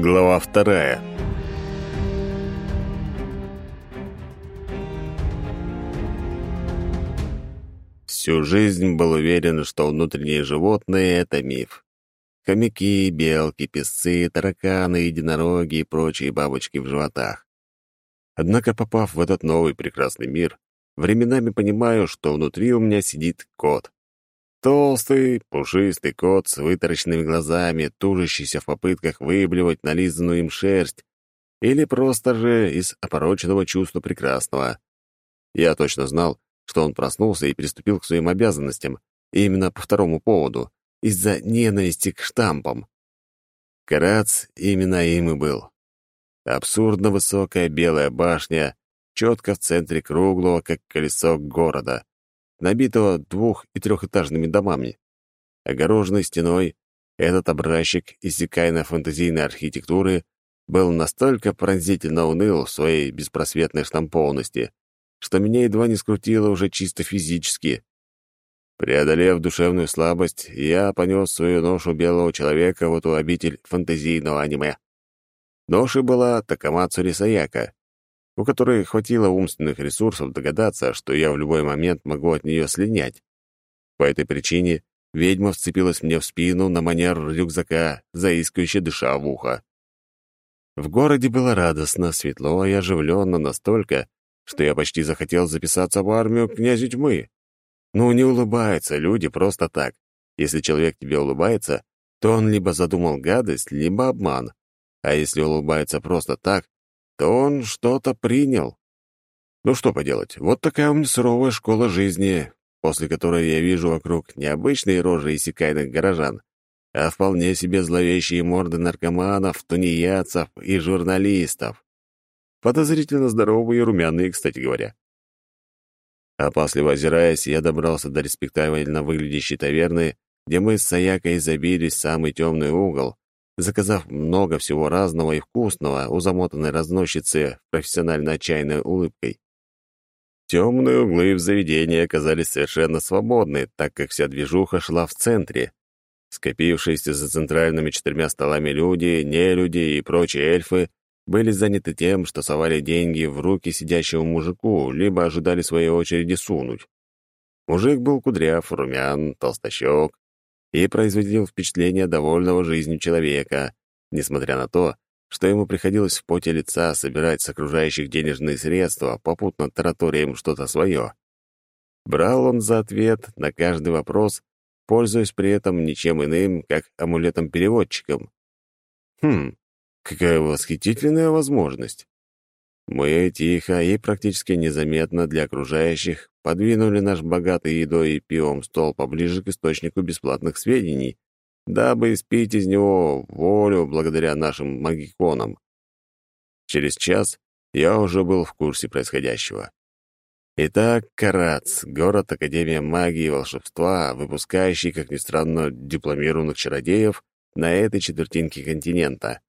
Глава вторая. Всю жизнь был уверен, что внутренние животные — это миф. Хомяки, белки, песцы, тараканы, единороги и прочие бабочки в животах. Однако, попав в этот новый прекрасный мир, временами понимаю, что внутри у меня сидит кот. Толстый, пушистый кот с вытаращенными глазами, тужащийся в попытках выблевать нализанную им шерсть, или просто же из опороченного чувства прекрасного. Я точно знал, что он проснулся и приступил к своим обязанностям, именно по второму поводу, из-за ненависти к штампам. Карац именно им и был. Абсурдно высокая белая башня, четко в центре круглого, как колесо города набитого двух- и трехэтажными домами. Огороженный стеной, этот образчик иссякайно-фантазийной архитектуры был настолько пронзительно уныл в своей беспросветной штампованности, что меня едва не скрутило уже чисто физически. Преодолев душевную слабость, я понес свою ношу белого человека в эту обитель фантазийного аниме. Ношей была Такамацу Рисаяка, у которой хватило умственных ресурсов догадаться, что я в любой момент могу от нее слинять. По этой причине ведьма вцепилась мне в спину на манер рюкзака, заискивающе дыша в ухо. В городе было радостно, светло и оживленно настолько, что я почти захотел записаться в армию князю тьмы. Ну, не улыбаются люди просто так. Если человек тебе улыбается, то он либо задумал гадость, либо обман. А если улыбается просто так, то он что-то принял. Ну что поделать, вот такая у меня суровая школа жизни, после которой я вижу вокруг необычные рожи иссякайных горожан, а вполне себе зловещие морды наркоманов, тунеядцев и журналистов. Подозрительно здоровые и румяные, кстати говоря. Опасливо озираясь, я добрался до респектабельно выглядящей таверны, где мы с Саякой забились в самый темный угол, заказав много всего разного и вкусного у замотанной разносчицы профессионально отчаянной улыбкой. Темные углы в заведении оказались совершенно свободны, так как вся движуха шла в центре. Скопившиеся за центральными четырьмя столами люди, нелюди и прочие эльфы были заняты тем, что совали деньги в руки сидящему мужику, либо ожидали своей очереди сунуть. Мужик был кудряв, румян, толстощек, и производил впечатление довольного жизнью человека, несмотря на то, что ему приходилось в поте лица собирать с окружающих денежные средства, попутно тараторя им что-то свое. Брал он за ответ на каждый вопрос, пользуясь при этом ничем иным, как амулетом-переводчиком. Хм, какая восхитительная возможность. Мы тихо и практически незаметно для окружающих подвинули наш богатый едой и пивом стол поближе к источнику бесплатных сведений, дабы испить из него волю благодаря нашим магиконам. Через час я уже был в курсе происходящего. Итак, Карац, город Академия магии и волшебства, выпускающий, как ни странно, дипломированных чародеев на этой четвертинке континента.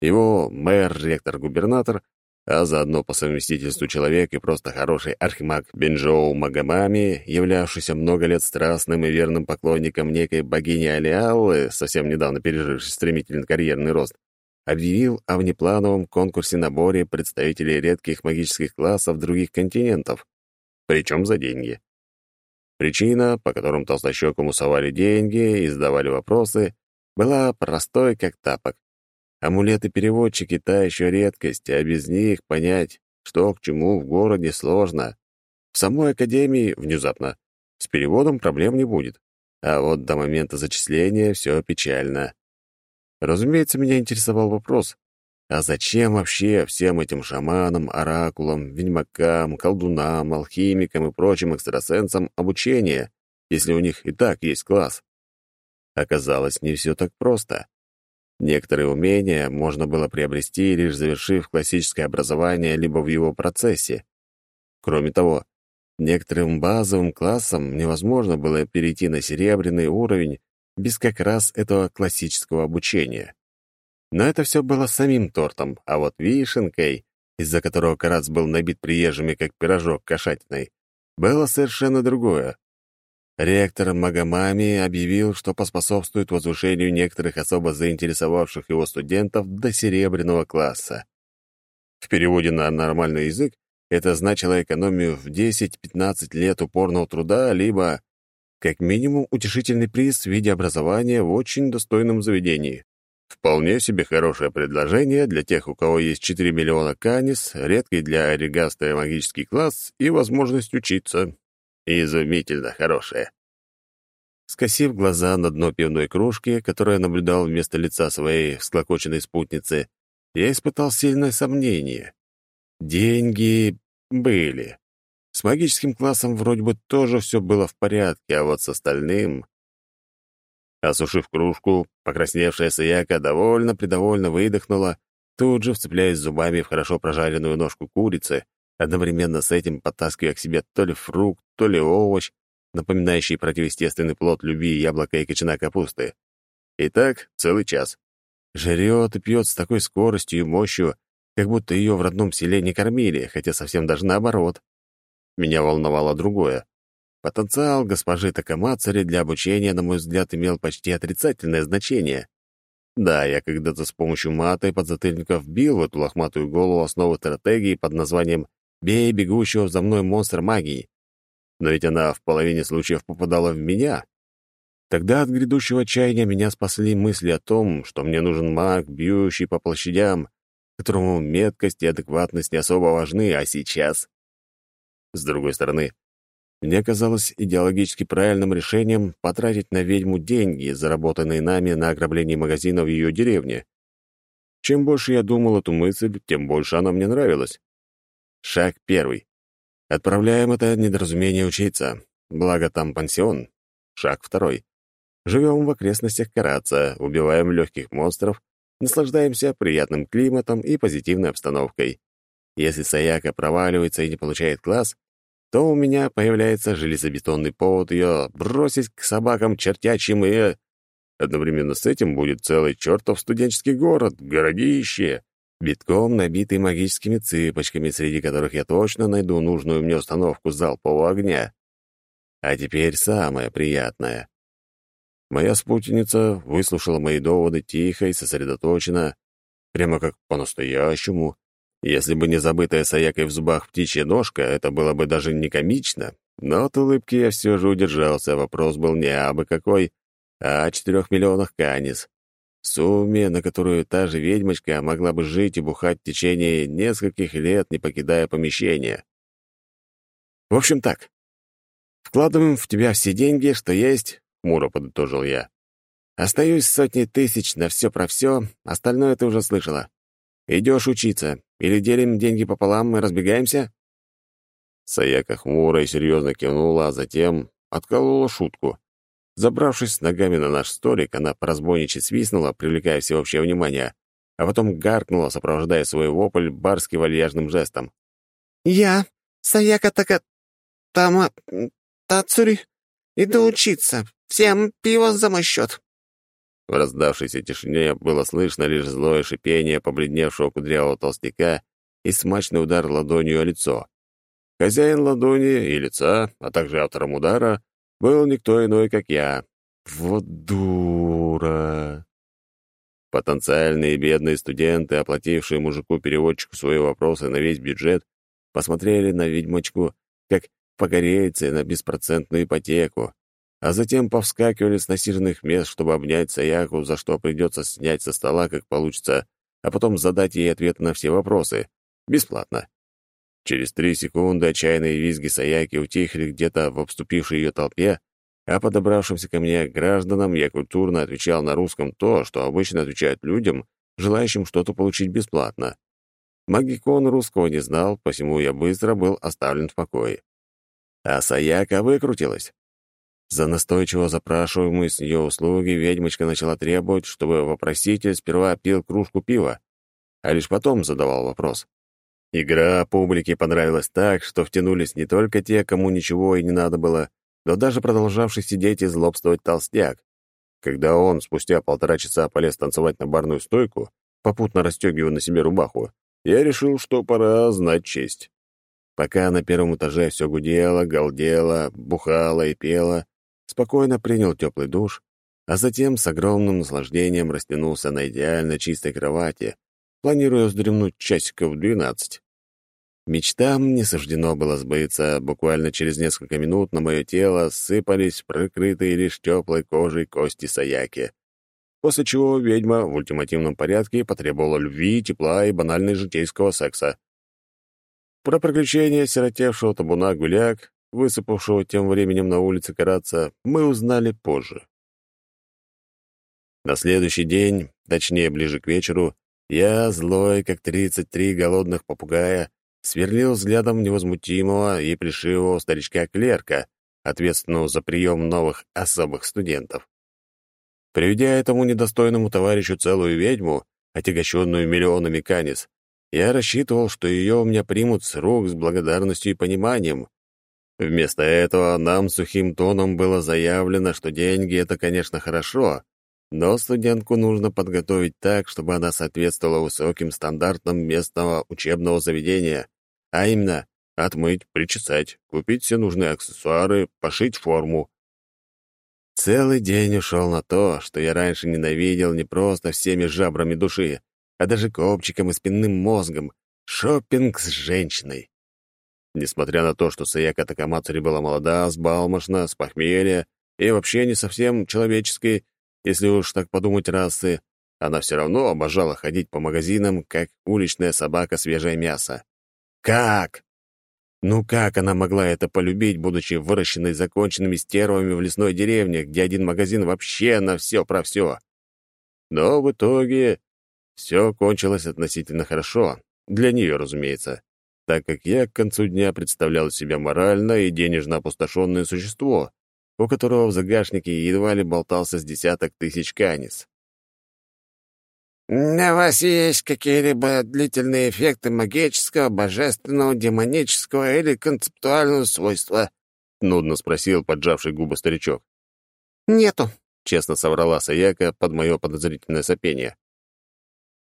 Его мэр, ректор, губернатор а заодно по совместительству человек и просто хороший архимаг Бенджоу Магамами, являвшийся много лет страстным и верным поклонником некой богини Алиаллы, совсем недавно пережившей стремительный карьерный рост, объявил о внеплановом конкурсе-наборе представителей редких магических классов других континентов, причем за деньги. Причина, по которым толстощекому совали деньги и задавали вопросы, была простой, как тапок. Амулеты-переводчики — та еще редкость, а без них понять, что к чему в городе сложно. В самой академии, внезапно, с переводом проблем не будет. А вот до момента зачисления все печально. Разумеется, меня интересовал вопрос, а зачем вообще всем этим шаманам, оракулам, ведьмакам, колдунам, алхимикам и прочим экстрасенсам обучение, если у них и так есть класс? Оказалось, не все так просто. Некоторые умения можно было приобрести, лишь завершив классическое образование либо в его процессе. Кроме того, некоторым базовым классам невозможно было перейти на серебряный уровень без как раз этого классического обучения. Но это все было самим тортом, а вот вишенкой, из-за которого Карац был набит приезжими, как пирожок кошатиной, было совершенно другое. Ректор Магомами объявил, что поспособствует возвышению некоторых особо заинтересовавших его студентов до серебряного класса. В переводе на нормальный язык это значило экономию в 10-15 лет упорного труда, либо, как минимум, утешительный приз в виде образования в очень достойном заведении. Вполне себе хорошее предложение для тех, у кого есть 4 миллиона канис, редкий для оригастая магический класс и возможность учиться. Изумительно хорошее. Скосив глаза на дно пивной кружки, которую наблюдал вместо лица своей всклокоченной спутницы, я испытал сильное сомнение. Деньги были. С магическим классом вроде бы тоже все было в порядке, а вот с остальным... Осушив кружку, покрасневшая Саяка довольно-предовольно выдохнула, тут же вцепляясь зубами в хорошо прожаренную ножку курицы, одновременно с этим подтаскивая к себе то ли фрукт, то ли овощ, напоминающий противоестественный плод любви яблока и кочана капусты. И так целый час. Жрет и пьет с такой скоростью и мощью, как будто ее в родном селе не кормили, хотя совсем даже наоборот. Меня волновало другое. Потенциал госпожи Такамацари для обучения, на мой взгляд, имел почти отрицательное значение. Да, я когда-то с помощью мата и подзатыльников бил в эту лохматую голову основы стратегии под названием «Бей бегущего за мной монстр магии». Но ведь она в половине случаев попадала в меня. Тогда от грядущего отчаяния меня спасли мысли о том, что мне нужен маг, бьющий по площадям, которому меткость и адекватность не особо важны, а сейчас... С другой стороны, мне казалось идеологически правильным решением потратить на ведьму деньги, заработанные нами на ограблении магазина в ее деревне. Чем больше я думал эту мысль, тем больше она мне нравилась. Шаг первый. Отправляем это недоразумение учиться, благо там пансион. Шаг второй. Живем в окрестностях Караца, убиваем легких монстров, наслаждаемся приятным климатом и позитивной обстановкой. Если Саяка проваливается и не получает класс, то у меня появляется железобетонный повод ее бросить к собакам чертячим и... Одновременно с этим будет целый чертов студенческий город, городище, битком набитый магическими цыпочками, среди которых я точно найду нужную мне установку залпового огня. А теперь самое приятное. Моя спутница выслушала мои доводы тихо и сосредоточенно, прямо как по-настоящему. Если бы не забытая Саякой в зубах птичья ножка, это было бы даже не комично. Но от улыбки я все же удержался, вопрос был не абы какой, а о четырех миллионах канис. Сумме, на которую та же ведьмочка могла бы жить и бухать в течение нескольких лет, не покидая помещения. В общем так, вкладываем в тебя все деньги, что есть, — хмуро подытожил я. «Остаюсь сотни тысяч на все про все, остальное ты уже слышала. Идешь учиться, или делим деньги пополам и разбегаемся?» Саяка хмуро и серьезно кивнула, а затем отколола шутку. Забравшись ногами на наш столик, она поразбойничать свистнула, привлекая всеобщее внимание, а потом гаркнула, сопровождая свой вопль барски вальяжным жестом. «Я, Саяка Така... Тама... Тацури, иду учиться. Всем пиво за мой счет!» В раздавшейся тишине было слышно лишь злое шипение побледневшего кудрявого толстяка и смачный удар ладонью о лицо. Хозяин ладони и лица, а также автором удара, был никто иной, как я. Вот дура! Потенциальные бедные студенты, оплатившие мужику-переводчику свои вопросы на весь бюджет, посмотрели на ведьмочку, как погорельцы на беспроцентную ипотеку, а затем повскакивали с насиженных мест, чтобы обнять Саяку, за что придется снять со стола, как получится, а потом задать ей ответ на все вопросы. Бесплатно. Через три секунды отчаянные визги Саяки утихли где-то в обступившей ее толпе, а подобравшимся ко мне гражданам я культурно отвечал на русском то, что обычно отвечают людям, желающим что-то получить бесплатно. Магикон русского не знал, посему я быстро был оставлен в покое. А Саяка выкрутилась. За настойчиво запрашиваемые с нее услуги ведьмочка начала требовать, чтобы вопроситель сперва пил кружку пива, а лишь потом задавал вопрос. Игра публике понравилась так, что втянулись не только те, кому ничего и не надо было, но даже продолжавший сидеть и злобствовать толстяк. Когда он спустя полтора часа полез танцевать на барную стойку, попутно расстегивая на себе рубаху, я решил, что пора знать честь. Пока на первом этаже все гудело, галдело, бухало и пело, спокойно принял теплый душ, а затем с огромным наслаждением растянулся на идеально чистой кровати, планируя вздремнуть часиков двенадцать. Мечтам не суждено было сбыться. Буквально через несколько минут на мое тело сыпались прикрытые лишь теплой кожей кости Саяки. После чего ведьма в ультимативном порядке потребовала любви, тепла и банальной житейского секса. Про приключения сиротевшего табуна гуляк, высыпавшего тем временем на улице караться, мы узнали позже. На следующий день, точнее, ближе к вечеру, я, злой, как тридцать три голодных попугая, сверлил взглядом невозмутимого и плешивого старичка-клерка, ответственного за прием новых особых студентов. Приведя этому недостойному товарищу целую ведьму, отягощенную миллионами канис, я рассчитывал, что ее у меня примут с рук с благодарностью и пониманием. Вместо этого нам сухим тоном было заявлено, что деньги — это, конечно, хорошо, но студентку нужно подготовить так, чтобы она соответствовала высоким стандартам местного учебного заведения, а именно отмыть, причесать, купить все нужные аксессуары, пошить форму. Целый день ушел на то, что я раньше ненавидел не просто всеми жабрами души, а даже копчиком и спинным мозгом — шопинг с женщиной. Несмотря на то, что Саяка Такамацури была молода, сбалмошна, с похмелья и вообще не совсем человеческой, если уж так подумать расы, она все равно обожала ходить по магазинам, как уличная собака свежее мясо. Как? Ну как она могла это полюбить, будучи выращенной законченными стервами в лесной деревне, где один магазин вообще на все про все? Но в итоге все кончилось относительно хорошо. Для нее, разумеется. Так как я к концу дня представлял себя морально и денежно опустошенное существо, у которого в загашнике едва ли болтался с десяток тысяч канис. «На вас есть какие-либо длительные эффекты магического, божественного, демонического или концептуального свойства?» — нудно спросил поджавший губы старичок. «Нету», — честно соврала Саяка под мое подозрительное сопение.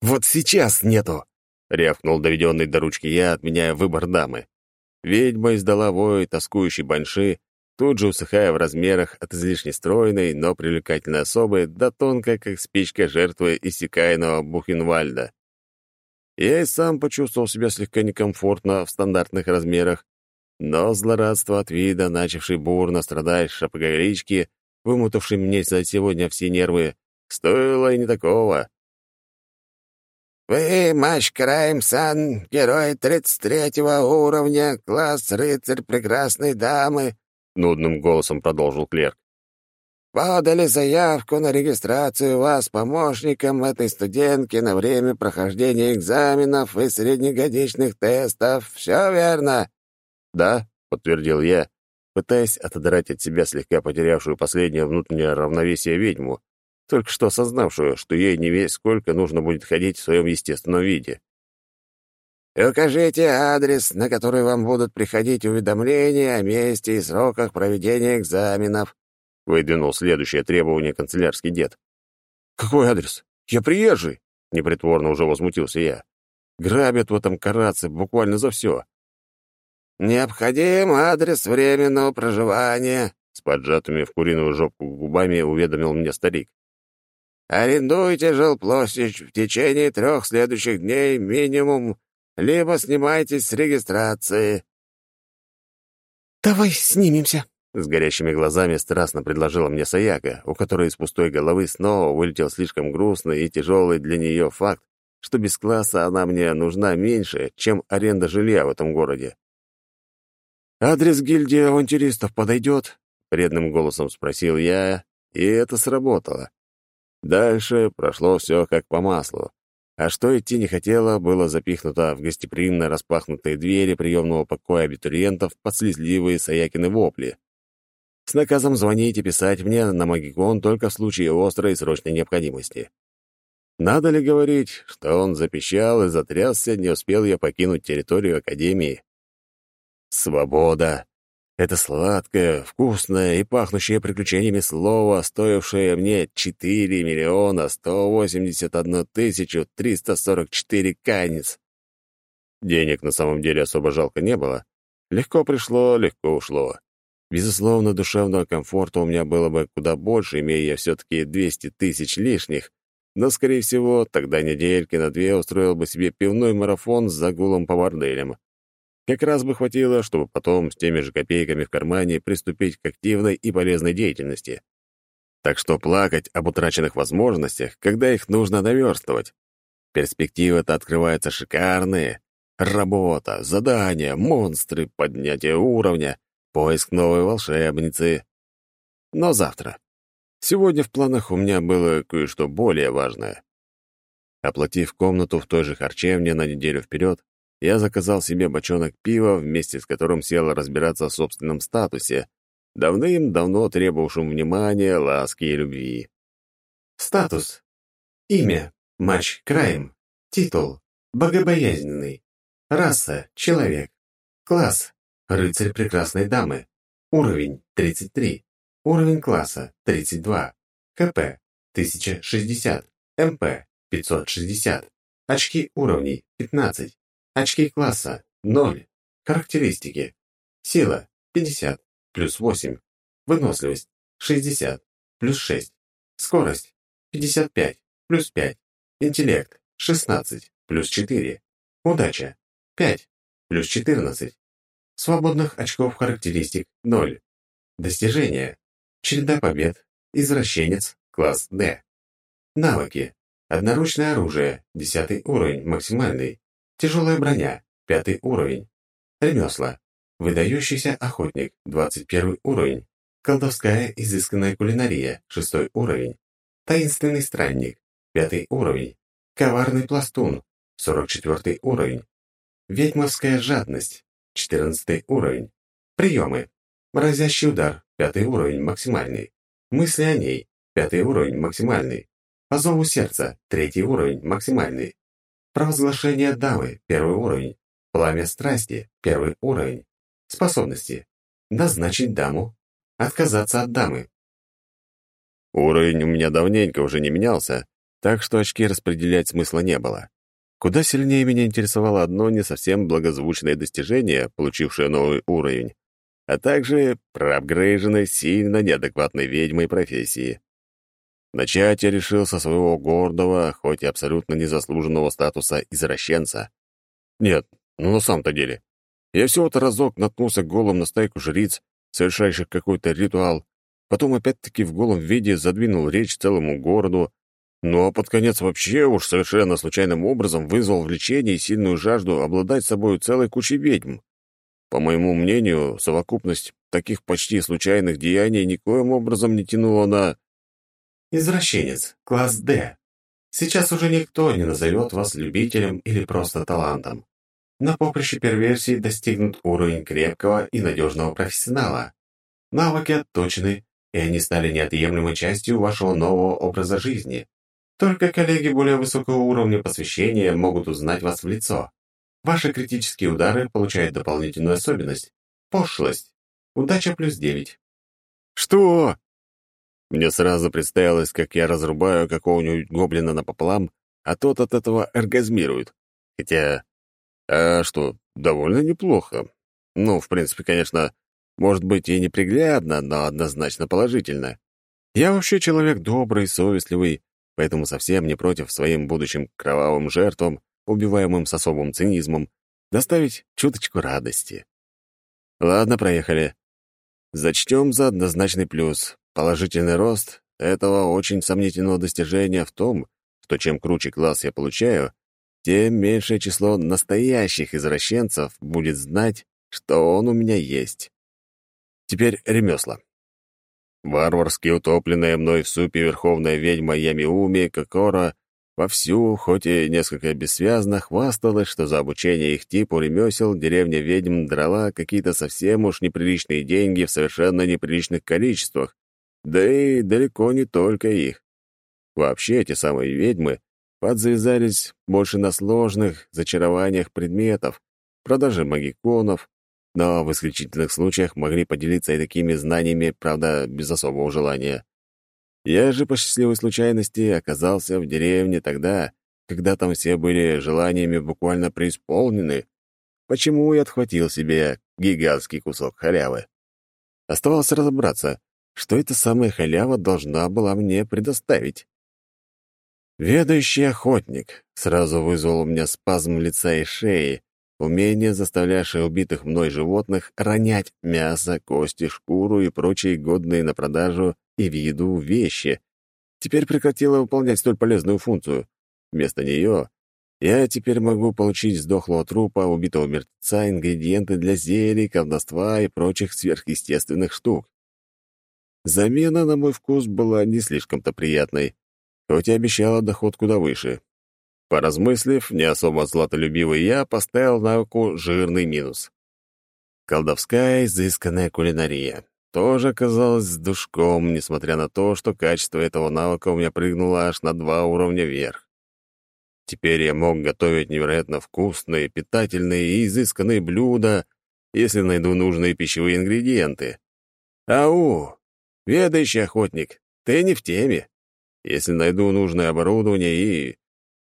«Вот сейчас нету!» — рявкнул доведенный до ручки я, отменяя выбор дамы. Ведьма издала вой, тоскующий банши, тут же усыхая в размерах от излишне стройной, но привлекательной особы до тонкой, как спичка жертвы иссякаемого Бухенвальда. Я и сам почувствовал себя слегка некомфортно в стандартных размерах, но злорадство от вида, начавшей бурно страдать шапоголички, вымотавшей мне за сегодня все нервы, стоило и не такого. «Вы, Маш Крайм-сан, герой 33 уровня, класс рыцарь прекрасной дамы», — нудным голосом продолжил клерк. «Подали заявку на регистрацию вас помощником этой студентки на время прохождения экзаменов и среднегодичных тестов. Все верно?» «Да», — подтвердил я, пытаясь отодрать от себя слегка потерявшую последнее внутреннее равновесие ведьму, только что осознавшую, что ей не весь сколько нужно будет ходить в своем естественном виде. И укажите адрес, на который вам будут приходить уведомления о месте и сроках проведения экзаменов», — выдвинул следующее требование канцелярский дед. «Какой адрес? Я приезжий!» — непритворно уже возмутился я. «Грабят в этом караце буквально за все». «Необходим адрес временного проживания», — с поджатыми в куриную жопку губами уведомил мне старик. «Арендуйте жилплощадь в течение трех следующих дней минимум либо снимайтесь с регистрации». «Давай снимемся», — с горящими глазами страстно предложила мне Саяка, у которой из пустой головы снова вылетел слишком грустный и тяжелый для нее факт, что без класса она мне нужна меньше, чем аренда жилья в этом городе. «Адрес гильдии авантюристов подойдет?» — вредным голосом спросил я, и это сработало. Дальше прошло все как по маслу. А что идти не хотело, было запихнуто в гостеприимно распахнутые двери приемного покоя абитуриентов под слезливые Саякины вопли. С наказом звонить и писать мне на Магикон только в случае острой и срочной необходимости. Надо ли говорить, что он запищал и затрясся, не успел я покинуть территорию Академии? Свобода это сладкое, вкусное и пахнущее приключениями слово, стоившее мне 4 миллиона 181 тысячу 344 канец. Денег на самом деле особо жалко не было. Легко пришло, легко ушло. Безусловно, душевного комфорта у меня было бы куда больше, имея я все-таки 200 тысяч лишних, но, скорее всего, тогда недельки на две устроил бы себе пивной марафон с загулом по борделям. Как раз бы хватило, чтобы потом с теми же копейками в кармане приступить к активной и полезной деятельности. Так что плакать об утраченных возможностях, когда их нужно наверстывать. Перспективы-то открываются шикарные. Работа, задания, монстры, поднятие уровня, поиск новой волшебницы. Но завтра. Сегодня в планах у меня было кое-что более важное. Оплатив комнату в той же харчевне на неделю вперед, я заказал себе бочонок пива, вместе с которым сел разбираться в собственном статусе, давным-давно требовавшем внимания, ласки и любви. Статус. Имя. Матч Крайм. Титул. Богобоязненный. Раса. Человек. Класс. Рыцарь прекрасной дамы. Уровень. 33. Уровень класса. 32. КП. 1060. МП. 560. Очки уровней. 15. Очки класса – 0. Характеристики. Сила – 50, плюс 8. Выносливость – 60, плюс 6. Скорость – 55, плюс 5. Интеллект – 16, плюс 4. Удача – 5, плюс 14. Свободных очков характеристик – 0. Достижения. Череда побед. Извращенец. Класс D. Навыки. Одноручное оружие. 10 уровень. Максимальный. Тяжелая броня, пятый уровень. Ремесла. Выдающийся охотник, 21 уровень. Колдовская изысканная кулинария, шестой уровень. Таинственный странник, пятый уровень. Коварный пластун, 44 уровень. Ведьмовская жадность, 14 уровень. Приемы. Разящий удар, пятый уровень, максимальный. Мысли о ней, пятый уровень, максимальный. По зову сердца, третий уровень, максимальный. Провозглашение дамы, первый уровень. Пламя страсти, первый уровень. Способности. Назначить даму. Отказаться от дамы. Уровень у меня давненько уже не менялся, так что очки распределять смысла не было. Куда сильнее меня интересовало одно не совсем благозвучное достижение, получившее новый уровень, а также проапгрейженной сильно неадекватной ведьмой профессии. Начать я решил со своего гордого, хоть и абсолютно незаслуженного статуса извращенца. Нет, ну на самом-то деле. Я всего-то разок наткнулся голым на стайку жриц, совершающих какой-то ритуал, потом опять-таки в голом виде задвинул речь целому городу, ну а под конец вообще уж совершенно случайным образом вызвал влечение и сильную жажду обладать собой целой кучей ведьм. По моему мнению, совокупность таких почти случайных деяний никоим образом не тянула на Извращенец, класс D. Сейчас уже никто не назовет вас любителем или просто талантом. На поприще перверсии достигнут уровень крепкого и надежного профессионала. Навыки отточены, и они стали неотъемлемой частью вашего нового образа жизни. Только коллеги более высокого уровня посвящения могут узнать вас в лицо. Ваши критические удары получают дополнительную особенность – пошлость. Удача плюс 9. «Что?» Мне сразу представилось, как я разрубаю какого-нибудь гоблина напополам, а тот от этого оргазмирует. Хотя, а что, довольно неплохо. Ну, в принципе, конечно, может быть и неприглядно, но однозначно положительно. Я вообще человек добрый, совестливый, поэтому совсем не против своим будущим кровавым жертвам, убиваемым с особым цинизмом, доставить чуточку радости. Ладно, проехали. Зачтем за однозначный плюс. Положительный рост этого очень сомнительного достижения в том, что чем круче класс я получаю, тем меньшее число настоящих извращенцев будет знать, что он у меня есть. Теперь ремесла. Варварски утопленная мной в супе верховная ведьма Ямиуми Кокора вовсю, хоть и несколько бессвязно, хвасталась, что за обучение их типу ремесел деревня ведьм драла какие-то совсем уж неприличные деньги в совершенно неприличных количествах, да и далеко не только их. Вообще, эти самые ведьмы подзавязались больше на сложных зачарованиях предметов, продаже магиконов, но в исключительных случаях могли поделиться и такими знаниями, правда, без особого желания. Я же по счастливой случайности оказался в деревне тогда, когда там все были желаниями буквально преисполнены, почему и отхватил себе гигантский кусок халявы. Оставалось разобраться, что эта самая халява должна была мне предоставить. Ведающий охотник сразу вызвал у меня спазм лица и шеи, умение, заставлявшее убитых мной животных ронять мясо, кости, шкуру и прочие годные на продажу и в еду вещи. Теперь прекратило выполнять столь полезную функцию. Вместо нее я теперь могу получить с дохлого трупа убитого мертвеца ингредиенты для зелий, колдовства и прочих сверхъестественных штук. Замена, на мой вкус, была не слишком-то приятной, хоть и обещала доход куда выше. Поразмыслив, не особо златолюбивый я поставил навыку жирный минус. Колдовская изысканная кулинария тоже оказалась с душком, несмотря на то, что качество этого навыка у меня прыгнуло аж на два уровня вверх. Теперь я мог готовить невероятно вкусные, питательные и изысканные блюда, если найду нужные пищевые ингредиенты. Ау! Ведающий охотник, ты не в теме. Если найду нужное оборудование и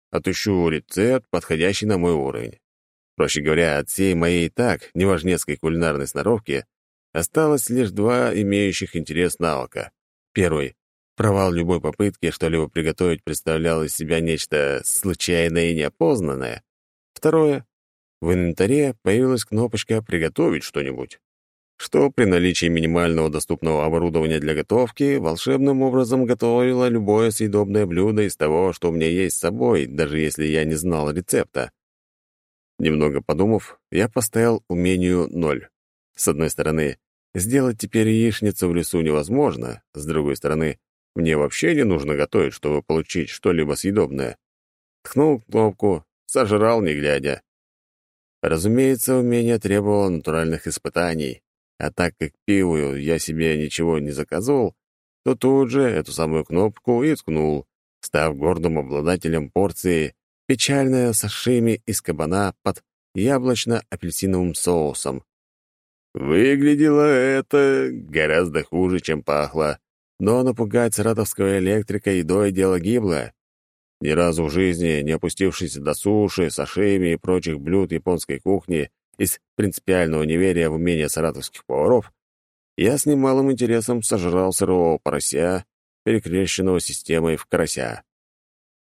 отыщу рецепт, подходящий на мой уровень. Проще говоря, от всей моей и так неважнецкой кулинарной сноровки осталось лишь два имеющих интерес навыка. Первый Провал любой попытки что-либо приготовить представлял из себя нечто случайное и неопознанное. Второе. В инвентаре появилась кнопочка «Приготовить что-нибудь», что при наличии минимального доступного оборудования для готовки волшебным образом готовило любое съедобное блюдо из того, что у меня есть с собой, даже если я не знал рецепта. Немного подумав, я поставил умению ноль. С одной стороны, сделать теперь яичницу в лесу невозможно, с другой стороны, мне вообще не нужно готовить, чтобы получить что-либо съедобное. Ткнул кнопку, сожрал, не глядя. Разумеется, умение требовало натуральных испытаний, а так как пиву я себе ничего не заказывал, то тут же эту самую кнопку и ткнул, став гордым обладателем порции печальная сашими из кабана под яблочно-апельсиновым соусом. Выглядело это гораздо хуже, чем пахло, но напугать саратовского электрика едой — дело гиблое. Ни разу в жизни не опустившись до суши, сашими и прочих блюд японской кухни из принципиального неверия в умение саратовских поваров, я с немалым интересом сожрал сырого порося, перекрещенного системой в карася.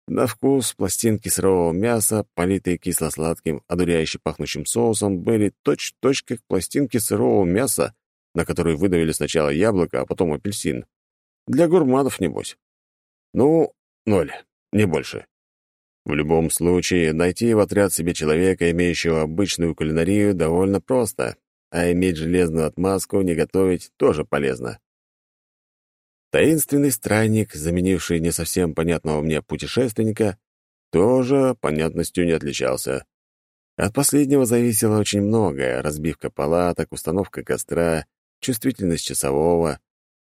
На вкус пластинки сырого мяса, политые кисло-сладким, одуряюще пахнущим соусом, были точь-точь как пластинки сырого мяса, на которые выдавили сначала яблоко, а потом апельсин. Для гурманов, небось. Ну, ноль, не больше. В любом случае, найти в отряд себе человека, имеющего обычную кулинарию, довольно просто, а иметь железную отмазку не готовить тоже полезно. Таинственный странник, заменивший не совсем понятного мне путешественника, тоже понятностью не отличался. От последнего зависело очень многое — разбивка палаток, установка костра, чувствительность часового,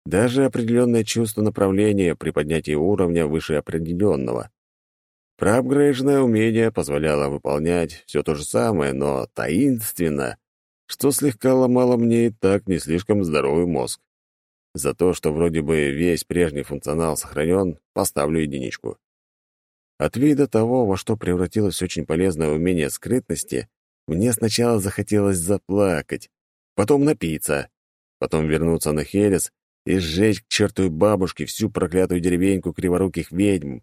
даже определенное чувство направления при поднятии уровня выше определенного. Проапгрейженное умение позволяло выполнять все то же самое, но таинственно, что слегка ломало мне и так не слишком здоровый мозг. За то, что вроде бы весь прежний функционал сохранен, поставлю единичку. От вида того, во что превратилось очень полезное умение скрытности, мне сначала захотелось заплакать, потом напиться, потом вернуться на Хелес и сжечь к чертовой бабушке всю проклятую деревеньку криворуких ведьм.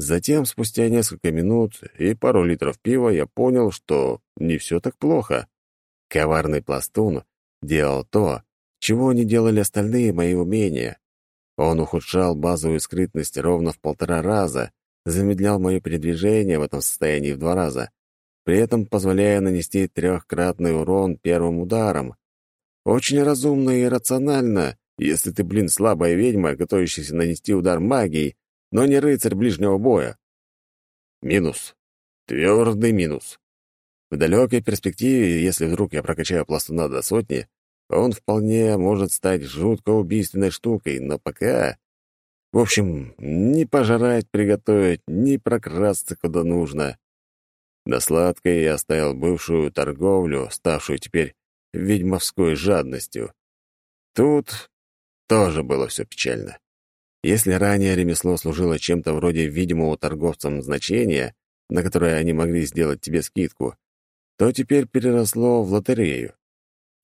Затем, спустя несколько минут и пару литров пива, я понял, что не все так плохо. Коварный пластун делал то, чего не делали остальные мои умения. Он ухудшал базовую скрытность ровно в полтора раза, замедлял мое передвижение в этом состоянии в два раза, при этом позволяя нанести трехкратный урон первым ударом. Очень разумно и рационально, если ты, блин, слабая ведьма, готовящаяся нанести удар магией, но не рыцарь ближнего боя. Минус. Твердый минус. В далекой перспективе, если вдруг я прокачаю пластуна до сотни, он вполне может стать жутко убийственной штукой, но пока... В общем, не пожрать приготовить, не прокрасться куда нужно. На сладкое я оставил бывшую торговлю, ставшую теперь ведьмовской жадностью. Тут тоже было все печально. Если ранее ремесло служило чем-то вроде видимого торговцам значения, на которое они могли сделать тебе скидку, то теперь переросло в лотерею.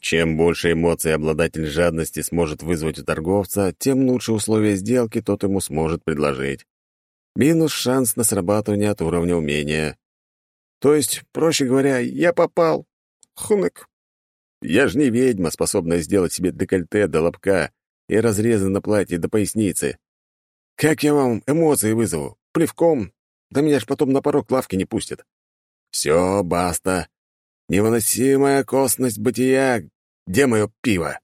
Чем больше эмоций обладатель жадности сможет вызвать у торговца, тем лучше условия сделки тот ему сможет предложить. Минус шанс на срабатывание от уровня умения. То есть, проще говоря, я попал. Хнык. Я же не ведьма, способная сделать себе декольте до лобка и разрезы на платье до поясницы. Как я вам эмоции вызову? Плевком? Да меня ж потом на порог лавки не пустят. Все, баста. Невыносимая косность бытия. Где мое пиво?